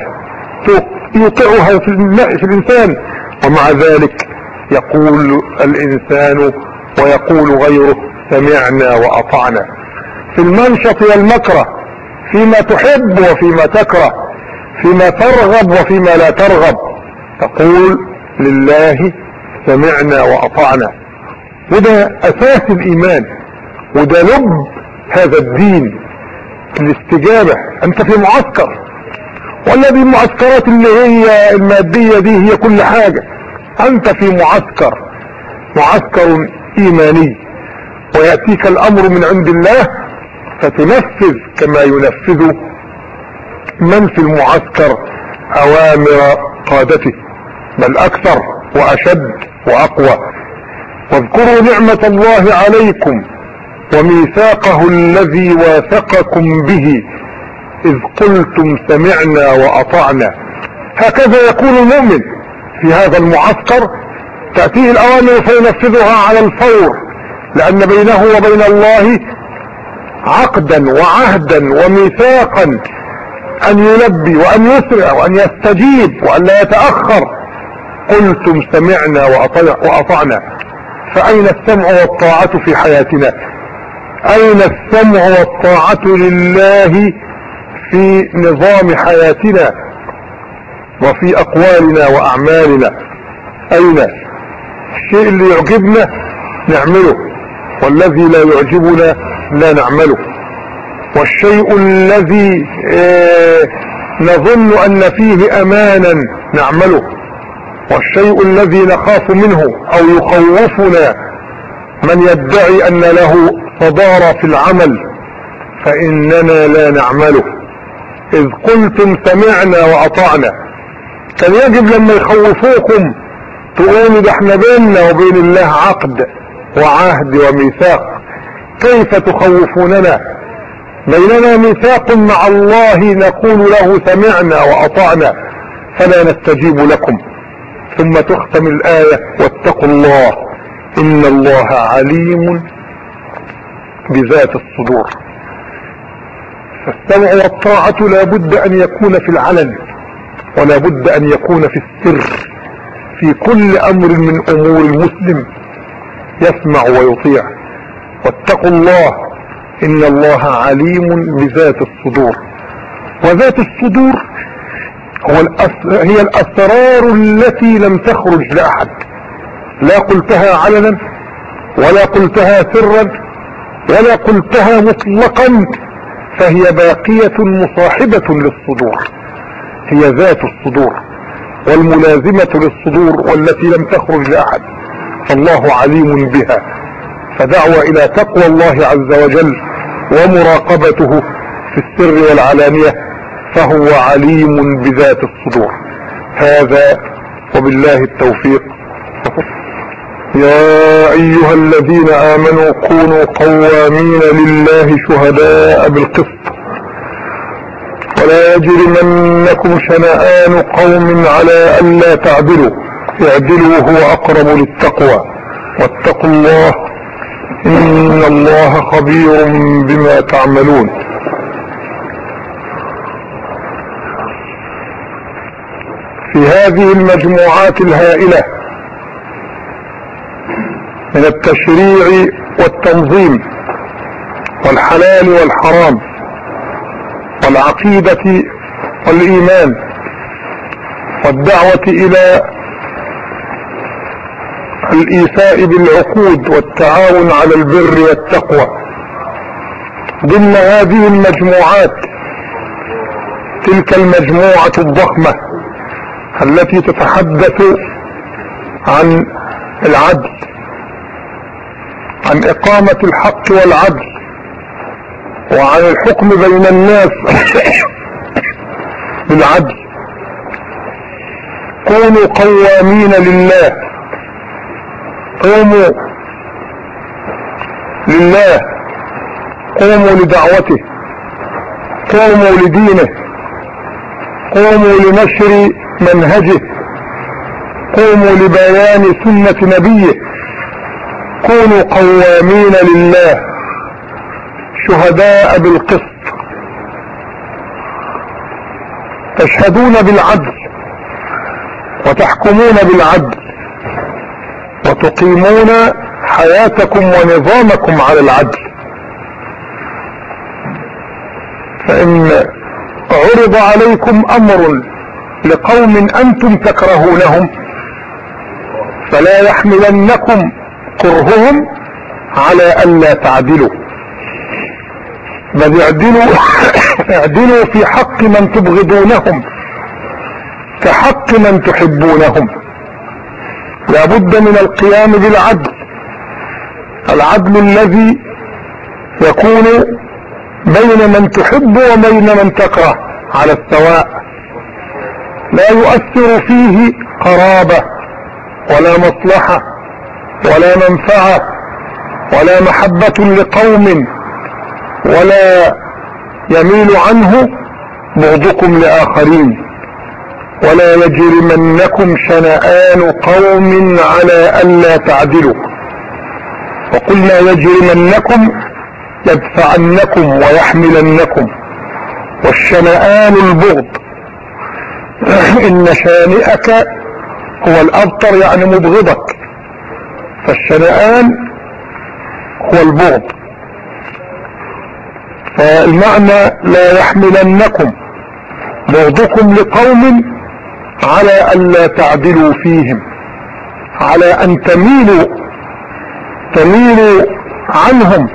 B: يوقعها في الإنسان. ومع ذلك يقول الإنسان ويقول غيره سمعنا وأطعنا. في المنشط والمكره فيما تحب وفيما تكره فيما ترغب وفيما لا ترغب. تقول لله سمعنا وأطعنا. وده أساس الإيمان وده لب هذا الدين الاستجابة. أنت في معسكر والذي المعسكرات اللي هي المادية دي هي كل حاجة. أنت في معسكر معسكر إيماني ويأتيك الأمر من عند الله فتنفذ كما ينفذ من في المعسكر أوامر قادته بل أكثر وأشد وأقوى. واذكروا نعمة الله عليكم وميثاقه الذي واثقكم به إذ قلتم سمعنا وأطعنا. هكذا يكون المؤمن. في هذا المعسكر تأتيه الأوامر فينفذها على الفور لأن بينه وبين الله عقدا وعهدا وميثاقا أن يلبي وأن يسرع وأن يستجيب وأن لا يتأخر. قلتم سمعنا وأطعنا. فأين السمع والطاعة في حياتنا؟ أين السمع والطاعة لله في نظام حياتنا؟ وفي أقوالنا وأعمالنا. أين الشيء اللي يعجبنا نعمله والذي لا يعجبنا لا نعمله. والشيء الذي آه نظن أن فيه أمانا نعمله. والشيء الذي نخاف منه أو يخوفنا من يدعي أن له صدارة في العمل فإننا لا نعمله. إذ قلتم سمعنا وأطعنا. كان يجب لما يخوفوكم تقولوا ده إحنا بيننا وبين الله عقد وعهد وميثاق؟ كيف تخوفوننا؟ بيننا ميثاق مع الله نقول له سمعنا وأطعنا فلا نستجيب لكم. ثم تختم الآية واتقوا الله إن الله عليم بذات الصدور. فالسمع والطاعة لا بد أن يكون في العلن. ولا بد أن يكون في السر في كل أمر من أمور المسلم يسمع ويطيع. واتقوا الله إن الله عليم بذات الصدور. وذات الصدور هو هي الأسرار التي لم تخرج لأحد. لا قلتها علنا ولا قلتها سرا ولا قلتها مطلقا فهي باقية مصاحبة للصدور. هي ذات الصدور والملازمة للصدور والتي لم تخرج لأحد فالله عليم بها. فدعوة إلى تقوى الله عز وجل ومراقبته في السر والعلانية فهو عليم بذات الصدور. هذا وبالله التوفيق. يا أيها الذين آمنوا كونوا قوامين لله شهداء بالقسط. ولا يجرمنكم شنآن قوم على ألا تعدلوا. اعدلوا هو أقرب للتقوى. واتقوا الله إن الله خبير بما تعملون. في هذه المجموعات الهائلة من التشريع والتنظيم والحلال والحرام والعقيدة والإيمان والدعوة إلى الإيفاء بالعقود والتعاون على البر والتقوى. ضمن هذه المجموعات تلك المجموعة الضخمة التي تتحدث عن العدل عن إقامة الحق والعدل. وعن الحكم بين الناس بالعدل. كونوا قوامين لله. قوموا لله. قوموا لدعوته. قوموا لدينه. قوموا لنشر منهجه. قوموا لبيان سنة نبيه. كونوا قوامين لله. شهداء بالقسط. تشهدون بالعدل وتحكمون بالعدل وتقيمون حياتكم ونظامكم على العدل. فإن عرض عليكم أمر لقوم أنتم تكرهونهم فلا يحملنكم كرههم على ألا تعدلوا. بل اعدلوا اعدلوا في حق من تبغضونهم كحق من تحبونهم. لابد من القيام بالعدل العدل الذي يكون بين من تحب وبين من تكره على السواء. لا يؤثر فيه قرابة ولا مصلحة ولا منفعة ولا محبة لقوم ولا يميل عنه بغضكم لآخرين. ولا يجرمنكم شنآن قوم على ألا تعدلوا. وقلنا يجرمنكم يدفعنكم ويحملنكم. والشنآن البغض. إن شانئك هو الأبطر يعني مبغضك. فالشنآن هو البغض. فالمعنى لا يحملنكم. بغضكم لقوم على ألا تعدلوا فيهم على أن تميلوا تميلوا عنهم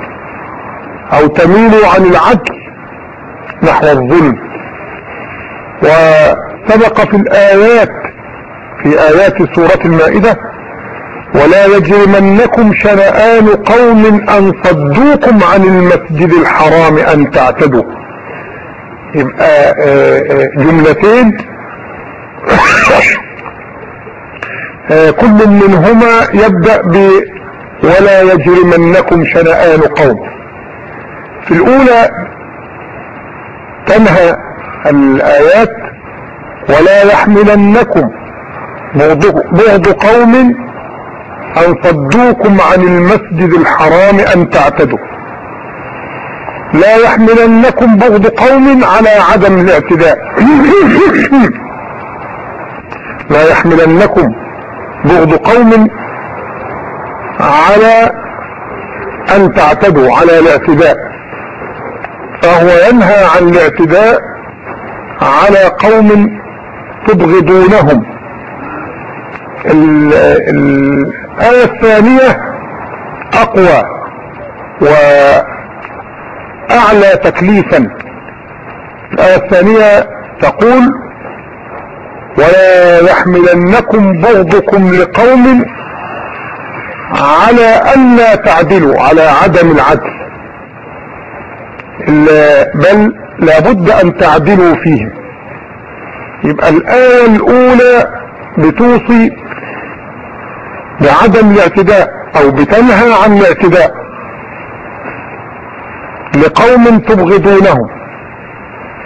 B: أو تميلوا عن العدل نحو الظلم. وسبق في الآيات في آيات سورة المائدة ولا يجرمنكم شنآن قوم أن صدوكم عن المسجد الحرام أن تعتدوا. يبقى جملتين. كل منهما يبدأ ب ولا يجرمنكم شنآن قوم. في الأولى تنهى الآيات ولا يحملنكم بغض قوم أن صدوكم عن المسجد الحرام أن تعتدوا. لا يحملنكم بغض قوم على عدم الاعتداء. لا يحملنكم بغض قوم على أن تعتدوا على الاعتداء. فهو ينهى عن الاعتداء على قوم تبغضونهم. الآية الثانية أقوى وأعلى تكليفا. الآية الثانية تقول ولا يحملنكم بغضكم لقوم على ألا تعدلوا على عدم العدل. بل لابد أن تعدلوا فيهم. يبقى الآية الأولى بتوصي بعدم الاعتداء أو بتنهى عن الاعتداء لقوم تبغضونهم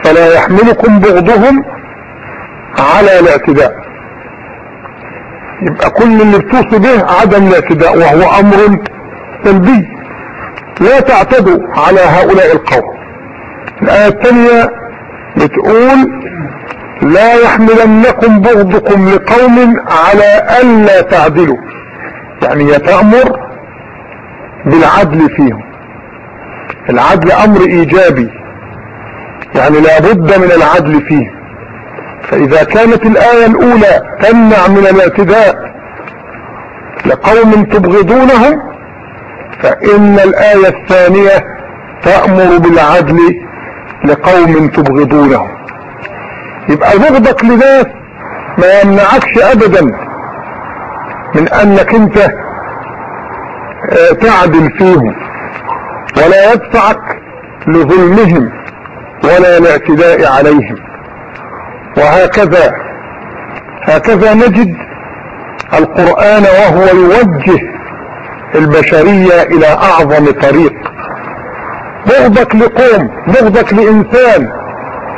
B: فلا يحملكم بغضهم على الاعتداء. يبقى كل اللي بتوصي به عدم الاعتداء وهو أمر سلبي. لا تعتدوا على هؤلاء القوم. الآية الثانية بتقول لا يحملنكم بغضكم لقوم على ألا تعدلوا. يعني يتأمر بالعدل فيهم. العدل أمر إيجابي. يعني لابد من العدل فيه. فإذا كانت الآية الأولى تمنع من الاعتداء لقوم تبغضونهم فإن الآية الثانية تأمر بالعدل لقوم تبغضونهم. يبقى بغضك لناس ما يمنعكش أبدا. من أنك أنت آه، تعدل فيهم ولا يدفعك لظلمهم ولا الاعتداء عليهم. وهكذا هكذا نجد القرآن وهو يوجه البشرية إلى أعظم طريق. بغضك لقوم بغضك لإنسان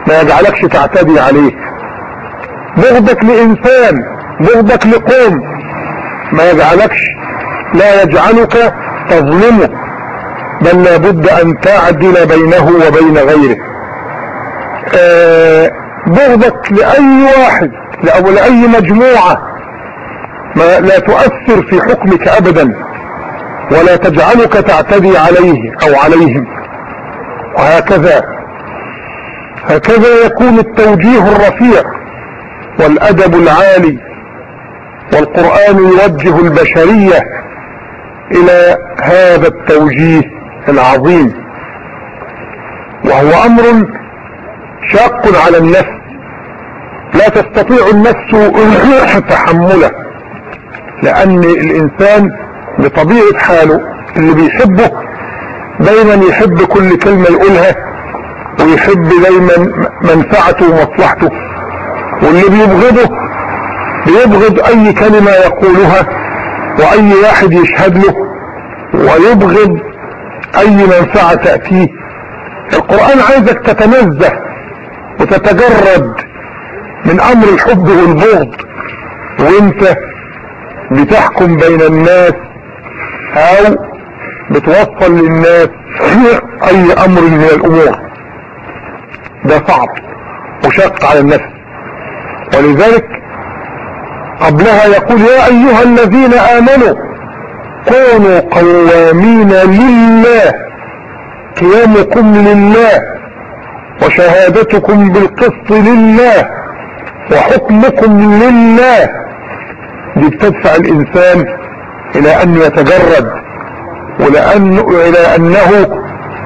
B: ما يجعلكش تعتدي عليه. بغضك لإنسان بغضك لقوم. ما يجعلكش لا يجعلك تظلمه بل لابد أن تعدل بينه وبين غيره. آه بغضك لأي واحد أو لأي مجموعة ما لا تؤثر في حكمك ابدا ولا تجعلك تعتدي عليه أو عليهم. وهكذا هكذا يكون التوجيه الرفيع والأدب العالي والقرآن يوجه البشرية إلى هذا التوجيه العظيم. وهو أمر شاق على النفس. لا تستطيع النفس تحمله. لأن الإنسان بطبيعة حاله اللي بيحبه دايما يحب كل كلمة يقولها ويحب دايما منفعته ومصلحته. واللي بيبغضه بيبغض أي كلمة يقولها وأي واحد يشهد له ويبغض أي منفعة تأتيه. القرآن عايزك تتنزه وتتجرد من أمر الحب والبغض وأنت بتحكم بين الناس أو بتوصل للناس أي أمر من الأمور. ده صعب وشق على النفس. ولذلك قبلها يقول يا أيها الذين آمنوا كونوا قوامين لله قيامكم لله وشهادتكم بالقسط لله وحكمكم لله. دي بتدفع الإنسان إلى أن يتجرد ولأنه إلى أنه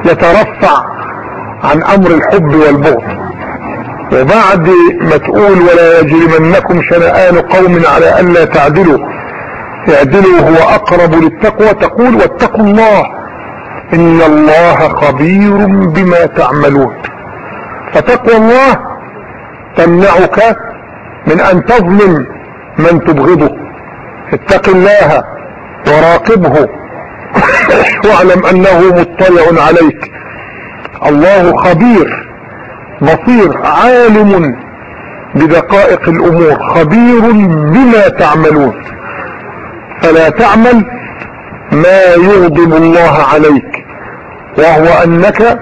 B: يترفع عن أمر الحب والبغض. وبعد ما تقول ولا يجرمنكم شنآن قوم على الا تعدلوا. اعدلوا هو أقرب للتقوى. تقول واتقوا الله إن الله خبير بما تعملون. فتقوى الله تمنعك من أن تظلم من تبغضه. اتق الله وراقبه. واعلم أنه مطلع عليك. الله خبير. بصير عالم بدقائق الأمور خبير بما تعملون. فلا تعمل ما يغضب الله عليك وهو أنك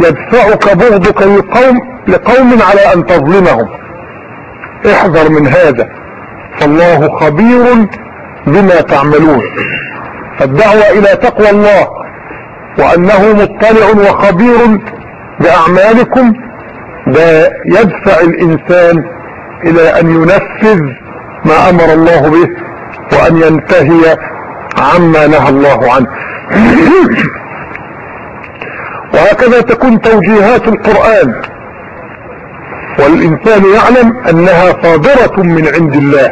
B: يدفعك بغضك لقوم لقوم على أن تظلمهم. احذر من هذا فالله خبير بما تعملون. فالدعوة إلى تقوى الله وأنه مطلع وخبير بأعمالكم ده يدفع الإنسان إلى أن ينفذ ما أمر الله به وأن ينتهي عما نهى الله عنه. وهكذا تكون توجيهات القرآن. والإنسان يعلم أنها صادرة من عند الله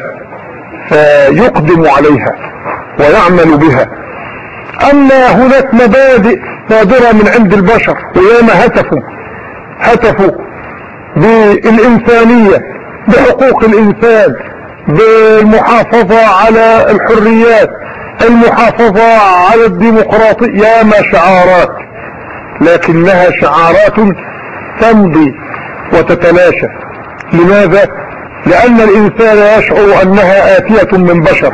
B: فيقدم عليها ويعمل بها. أما هناك مبادئ صادرة من عند البشر وياما هتفوا هتفوا. بالإنسانية بحقوق الإنسان بالمحافظة على الحريات المحافظة على الديمقراطية. ياما شعارات لكنها شعارات تمضي وتتلاشى. لماذا؟ لأن الإنسان يشعر أنها آتية من بشر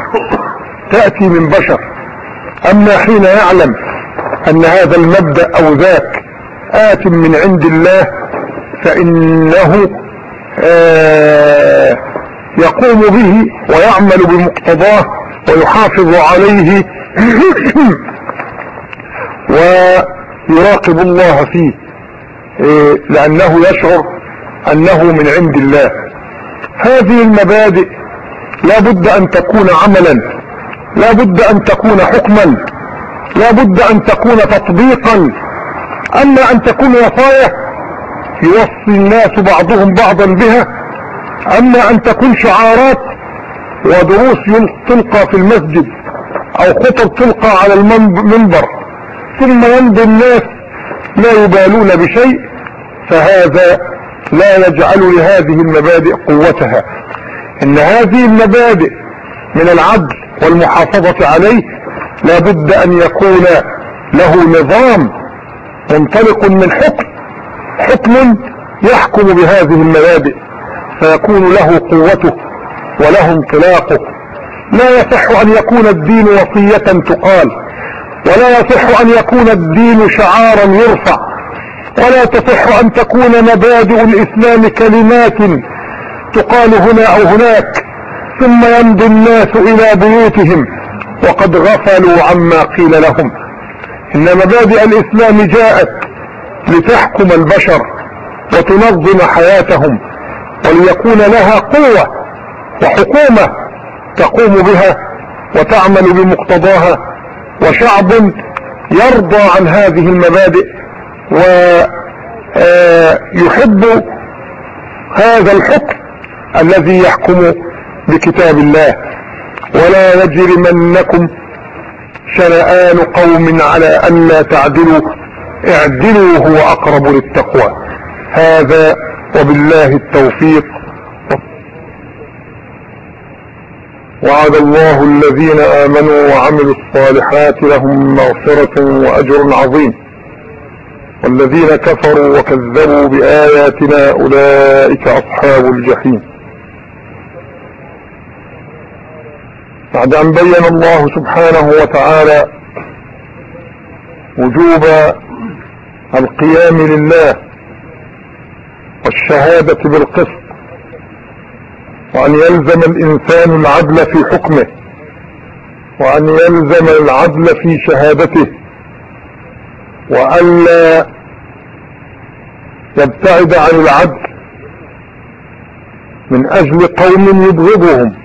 B: تأتي من بشر. أما حين يعلم أن هذا المبدأ أو ذاك آت من عند الله فإنه آه يقوم به ويعمل بمقتضاه ويحافظ عليه ويراقب الله فيه إيه لأنه يشعر أنه من عند الله. هذه المبادئ لا بد أن تكون عملا لا بد أن تكون حكما لا بد أن تكون تطبيقا. أما أن تكون وصايا يوصي الناس بعضهم بعضا بها. أما أن تكون شعارات ودروس تلقى في المسجد أو خطب تلقى على المنبر ثم يمضي الناس لا يبالون بشيء فهذا لا يجعل لهذه المبادئ قوتها. إن هذه المبادئ من العدل والمحافظة عليه لابد أن يكون له نظام منطلق من حكم حكم يحكم بهذه المبادئ فيكون له قوته وله انطلاقه لا يصح أن يكون الدين وصية تقال ولا يصح أن يكون الدين شعارا يرفع ولا تصح أن تكون مبادئ الإسلام كلمات تقال هنا أو هناك ثم يمضي الناس إلى بيوتهم وقد غفلوا عما قيل لهم. إن مبادئ الإسلام جاءت لتحكم البشر وتنظم حياتهم وليكون لها قوة وحكومة تقوم بها وتعمل بمقتضاها وشعب يرضى عن هذه المبادئ ويحب هذا الحكم الذي يحكم بكتاب الله. ولا يجرمنكم شنآن قوم على أن لا تعدلوا اعدلوا هو أقرب للتقوى. هذا وبالله التوفيق. وعد الله الذين آمنوا وعملوا الصالحات لهم مغفرة وأجر عظيم. والذين كفروا وكذبوا بآياتنا أولئك أصحاب الجحيم. بعد أن بين الله سبحانه وتعالى وجوب القيام لله والشهادة بالقسط وأن يلزم الإنسان العدل في حكمه وأن يلزم العدل في شهادته وألا يبتعد عن العدل من أجل قوم يبغضهم.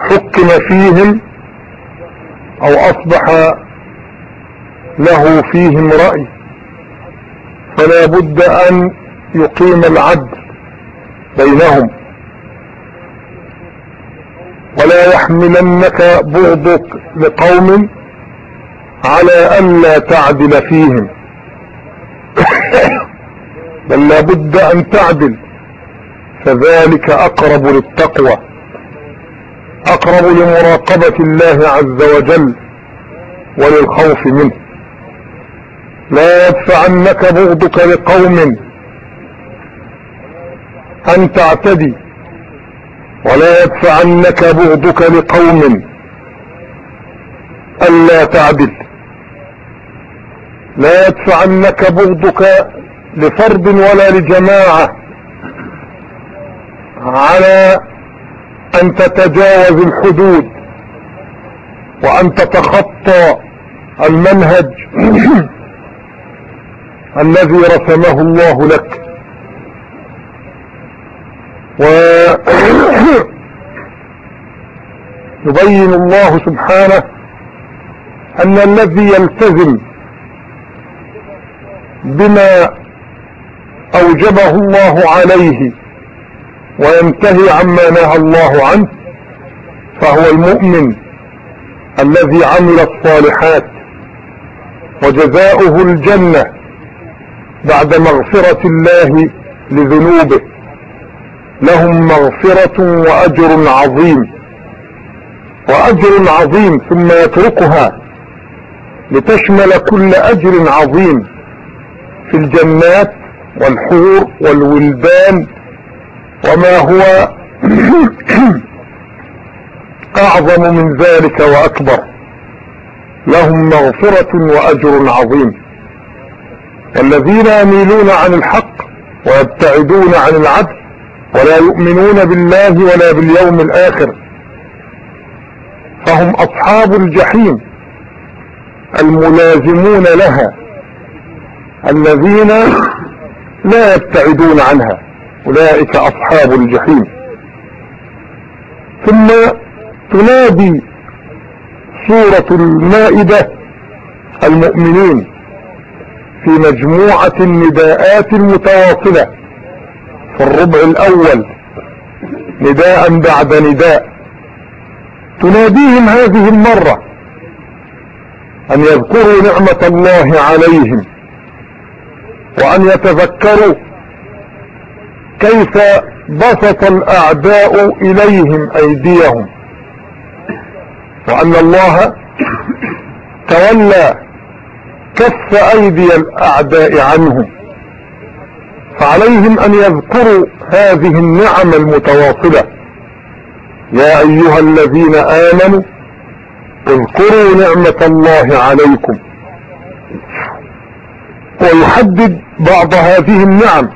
B: حكم فيهم أو أصبح له فيهم رأي. فلا بد أن يقيم العدل بينهم. ولا يحملنك بغضك لقوم على أن لا تعدل فيهم. بل لابد أن تعدل. فذلك أقرب للتقوى. أقرب لمراقبة الله عز وجل وللخوف منه. لا يدفعنك بغضك لقوم أن تعتدي ولا يدفعنك بغضك لقوم ألا تعدل. لا يدفعنك بغضك لفرد ولا لجماعة. على أن تتجاوز الحدود وأن تتخطى المنهج. الذي رسمه الله لك. ويبين الله سبحانه أن الذي يلتزم بما أوجبه الله عليه وينتهي عما نهى الله عنه فهو المؤمن الذي عمل الصالحات وجزاؤه الجنة بعد مغفرة الله لذنوبه. لهم مغفرة وأجر عظيم. وأجر عظيم ثم يتركها لتشمل كل أجر عظيم في الجنات والحور والولدان وما هو أعظم من ذلك وأكبر. لهم مغفرة وأجر عظيم. والذين يميلون عن الحق ويبتعدون عن العدل ولا يؤمنون بالله ولا باليوم الآخر. فهم أصحاب الجحيم الملازمون لها الذين لا يبتعدون عنها أولئك أصحاب الجحيم. ثم تنادي سورة المائدة المؤمنين في مجموعة النداءات المتواصلة في الربع الأول نداء بعد نداء. تناديهم هذه المرة أن يذكروا نعمة الله عليهم وأن يتذكروا كيف بسط الأعداء إليهم أيديهم. وأن الله تولى كف أيدي الأعداء عنهم فعليهم أن يذكروا هذه النعم المتواصلة. يا أيها الذين آمنوا اذكروا نعمة الله عليكم. ويحدد بعض هذه النعم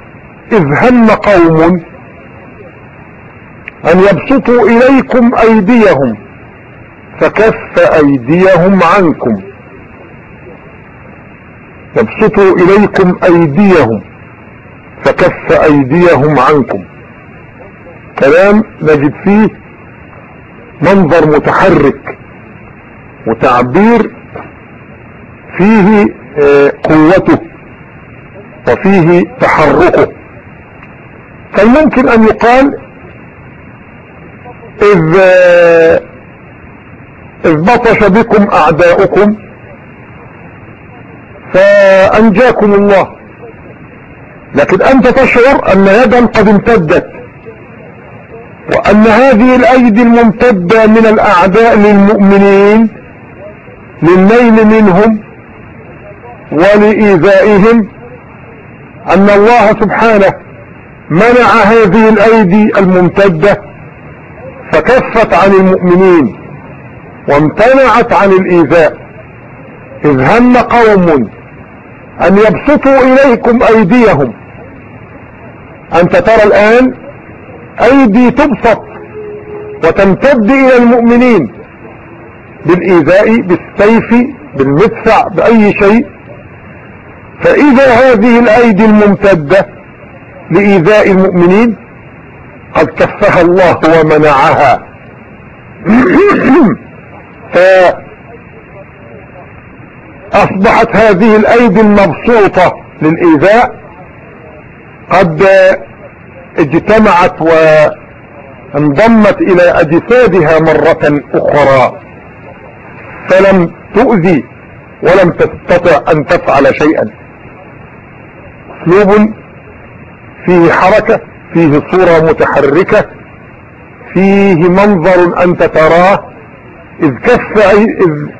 B: إذ هم قوم أن يبسطوا إليكم أيديهم فكف أيديهم عنكم. يبسطوا إليكم أيديهم فكف أيديهم عنكم. كلام نجد فيه منظر متحرك وتعبير فيه قوته وفيه تحركه. فالممكن أن يقال إذ إذ بطش بكم أعداؤكم فأنجاكم الله. لكن أنت تشعر أن يدا قد امتدت وأن هذه الأيدي الممتدة من الأعداء للمؤمنين للنيل منهم ولإيذائهم أن الله سبحانه منع هذه الأيدي الممتدة فكفت عن المؤمنين وامتنعت عن الإيذاء. إذ هم قوم أن يبسطوا إليكم أيديهم. أنت ترى الآن أيدي تبسط وتمتد إلى المؤمنين بالإيذاء بالسيف بالمدفع بأي شيء. فإذا هذه الأيدي الممتدة لإيذاء المؤمنين قد كفها الله ومنعها. فأصبحت هذه الأيدي المبسوطة للإيذاء. قد اجتمعت وانضمت إلى أجسادها مرة أخرى. فلم تؤذي ولم تستطع أن تفعل شيئا. أسلوب فيه حركة فيه صورة متحركة فيه منظر أنت تراه. إذ كف إذ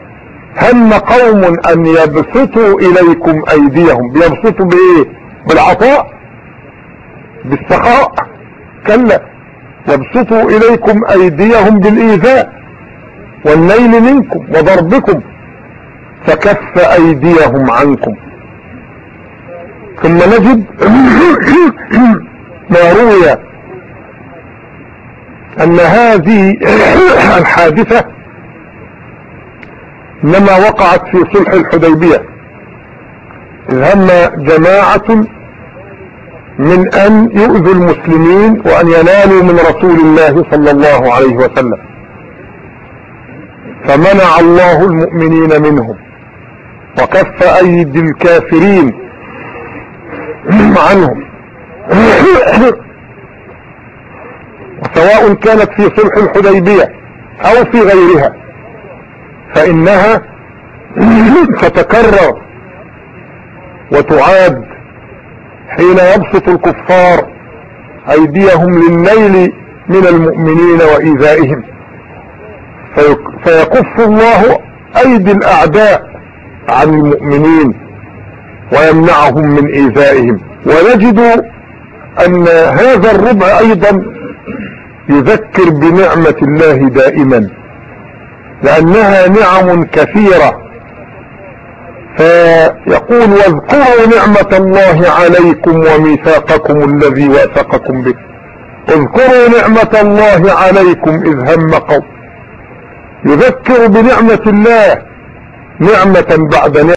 B: هم قوم أن يبسطوا إليكم أيديهم. بيبسطوا بإيه؟ بالعطاء بالسخاء. كلا يبسطوا إليكم أيديهم بالإيذاء والنيل منكم وضربكم فكف أيديهم عنكم. ثم نجد ما روي أن هذه الحادثة إنما وقعت في صلح الحديبية. إذ هم جماعة من أن يؤذوا المسلمين وأن ينالوا من رسول الله صلى الله عليه وسلم. فمنع الله المؤمنين منهم. وكف أيدي الكافرين عنهم. سواء كانت في صلح الحديبية أو في غيرها. فإنها تتكرر وتعاد حين يبسط الكفار أيديهم للنيل من المؤمنين وإيذائهم. فيكف الله أيدي الأعداء عن المؤمنين ويمنعهم من إيذائهم. ونجد أن هذا الربع أيضا يذكر بنعمة الله دائما. لأنها نعم كثيرة. فيقول واذكروا نعمة الله عليكم وميثاقكم الذي وأثقكم به. اذكروا نعمة الله عليكم إذ هم قوم. يذكر بنعمة الله نعمة بعد نعمة